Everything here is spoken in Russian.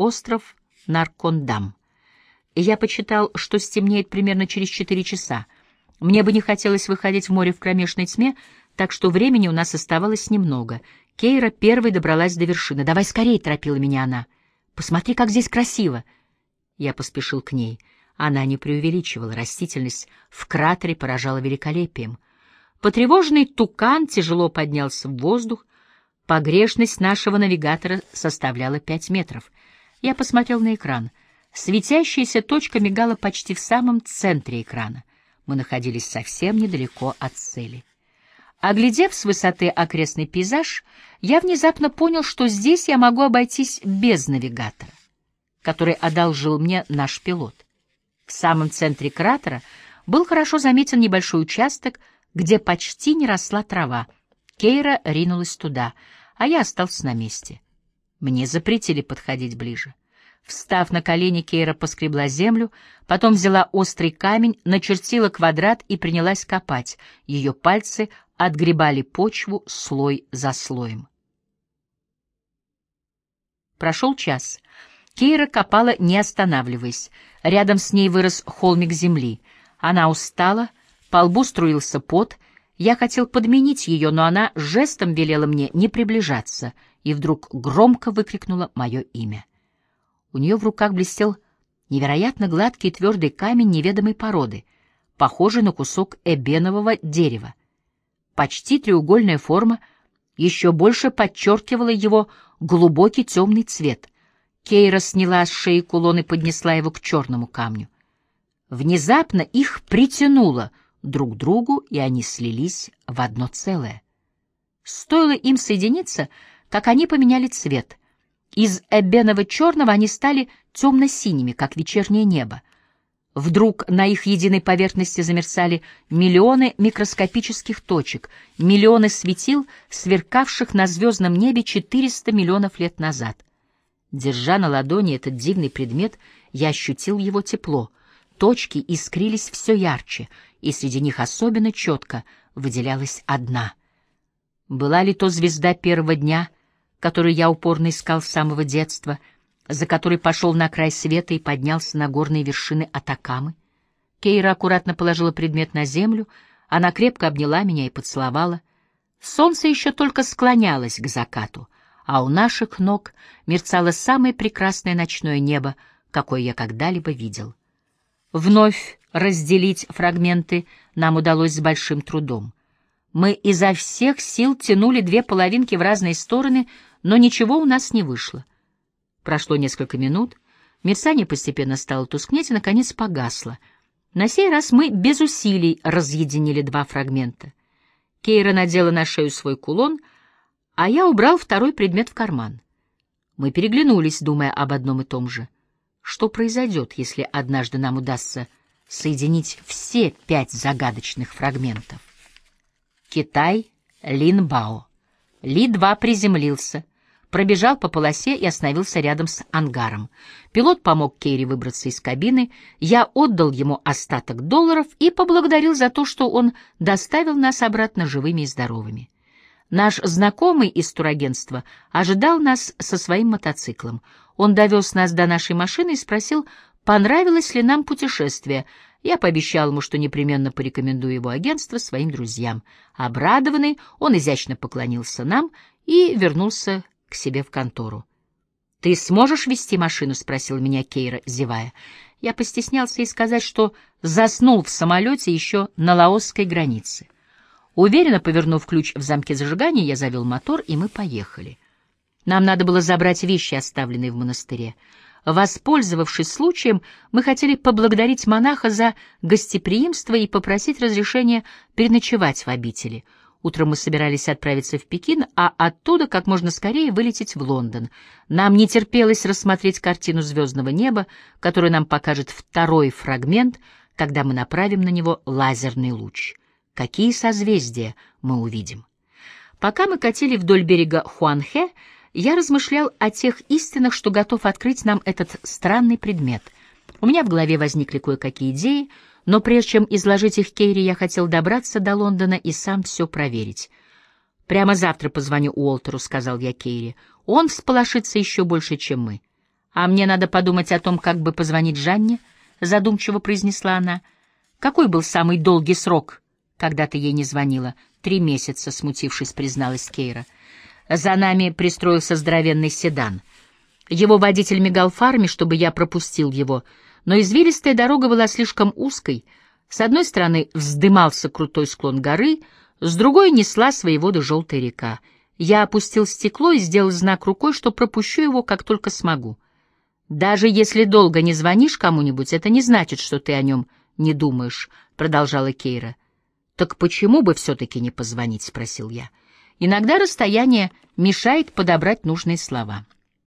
Остров Наркондам. Я почитал, что стемнеет примерно через четыре часа. Мне бы не хотелось выходить в море в кромешной тьме, так что времени у нас оставалось немного. Кейра первой добралась до вершины. «Давай скорее!» — торопила меня она. «Посмотри, как здесь красиво!» Я поспешил к ней. Она не преувеличивала, растительность в кратере поражала великолепием. Потревоженный тукан тяжело поднялся в воздух. Погрешность нашего навигатора составляла пять метров. Я посмотрел на экран. Светящаяся точка мигала почти в самом центре экрана. Мы находились совсем недалеко от цели. Оглядев с высоты окрестный пейзаж, я внезапно понял, что здесь я могу обойтись без навигатора, который одолжил мне наш пилот. В самом центре кратера был хорошо заметен небольшой участок, где почти не росла трава. Кейра ринулась туда, а я остался на месте. Мне запретили подходить ближе. Встав на колени, Кейра поскребла землю, потом взяла острый камень, начертила квадрат и принялась копать. Ее пальцы отгребали почву слой за слоем. Прошел час. Кейра копала, не останавливаясь. Рядом с ней вырос холмик земли. Она устала, по лбу струился пот. Я хотел подменить ее, но она жестом велела мне не приближаться и вдруг громко выкрикнула мое имя. У нее в руках блестел невероятно гладкий и твердый камень неведомой породы, похожий на кусок эбенового дерева. Почти треугольная форма еще больше подчеркивала его глубокий темный цвет. Кейра сняла с шеи кулон и поднесла его к черному камню. Внезапно их притянуло друг другу, и они слились в одно целое. Стоило им соединиться, как они поменяли цвет. Из эбеново-черного они стали темно-синими, как вечернее небо. Вдруг на их единой поверхности замерцали миллионы микроскопических точек, миллионы светил, сверкавших на звездном небе 400 миллионов лет назад. Держа на ладони этот дивный предмет, я ощутил его тепло. Точки искрились все ярче, и среди них особенно четко выделялась одна. Была ли то звезда первого дня — которую я упорно искал с самого детства, за которой пошел на край света и поднялся на горные вершины Атакамы. Кейра аккуратно положила предмет на землю, она крепко обняла меня и поцеловала. Солнце еще только склонялось к закату, а у наших ног мерцало самое прекрасное ночное небо, какое я когда-либо видел. Вновь разделить фрагменты нам удалось с большим трудом. Мы изо всех сил тянули две половинки в разные стороны, но ничего у нас не вышло. Прошло несколько минут, мерцание постепенно стало тускнеть и, наконец, погасло. На сей раз мы без усилий разъединили два фрагмента. Кейра надела на шею свой кулон, а я убрал второй предмет в карман. Мы переглянулись, думая об одном и том же. Что произойдет, если однажды нам удастся соединить все пять загадочных фрагментов? Китай, Линбао. Ли-2 приземлился, пробежал по полосе и остановился рядом с ангаром. Пилот помог Керри выбраться из кабины, я отдал ему остаток долларов и поблагодарил за то, что он доставил нас обратно живыми и здоровыми. Наш знакомый из турагентства ожидал нас со своим мотоциклом. Он довез нас до нашей машины и спросил, понравилось ли нам путешествие. Я пообещал ему, что непременно порекомендую его агентство своим друзьям. Обрадованный, он изящно поклонился нам и вернулся к себе в контору. «Ты сможешь вести машину?» — спросил меня Кейра, зевая. Я постеснялся и сказать, что заснул в самолете еще на лаосской границе. Уверенно повернув ключ в замке зажигания, я завел мотор, и мы поехали. Нам надо было забрать вещи, оставленные в монастыре. Воспользовавшись случаем, мы хотели поблагодарить монаха за гостеприимство и попросить разрешения переночевать в обители — Утром мы собирались отправиться в Пекин, а оттуда как можно скорее вылететь в Лондон. Нам не терпелось рассмотреть картину звездного неба, которую нам покажет второй фрагмент, когда мы направим на него лазерный луч. Какие созвездия мы увидим? Пока мы катили вдоль берега Хуанхэ, я размышлял о тех истинах, что готов открыть нам этот странный предмет. У меня в голове возникли кое-какие идеи — но прежде чем изложить их Кейри, я хотел добраться до Лондона и сам все проверить. «Прямо завтра позвоню Уолтеру», — сказал я Кейри. «Он всполошится еще больше, чем мы». «А мне надо подумать о том, как бы позвонить Жанне», — задумчиво произнесла она. «Какой был самый долгий срок, когда ты ей не звонила?» «Три месяца», — смутившись, призналась Кейра. «За нами пристроился здоровенный седан. Его водитель мигал фарами, чтобы я пропустил его, но извилистая дорога была слишком узкой. С одной стороны вздымался крутой склон горы, с другой несла своей воды желтая река. Я опустил стекло и сделал знак рукой, что пропущу его, как только смогу. «Даже если долго не звонишь кому-нибудь, это не значит, что ты о нем не думаешь», — продолжала Кейра. «Так почему бы все-таки не позвонить?» — спросил я. «Иногда расстояние мешает подобрать нужные слова».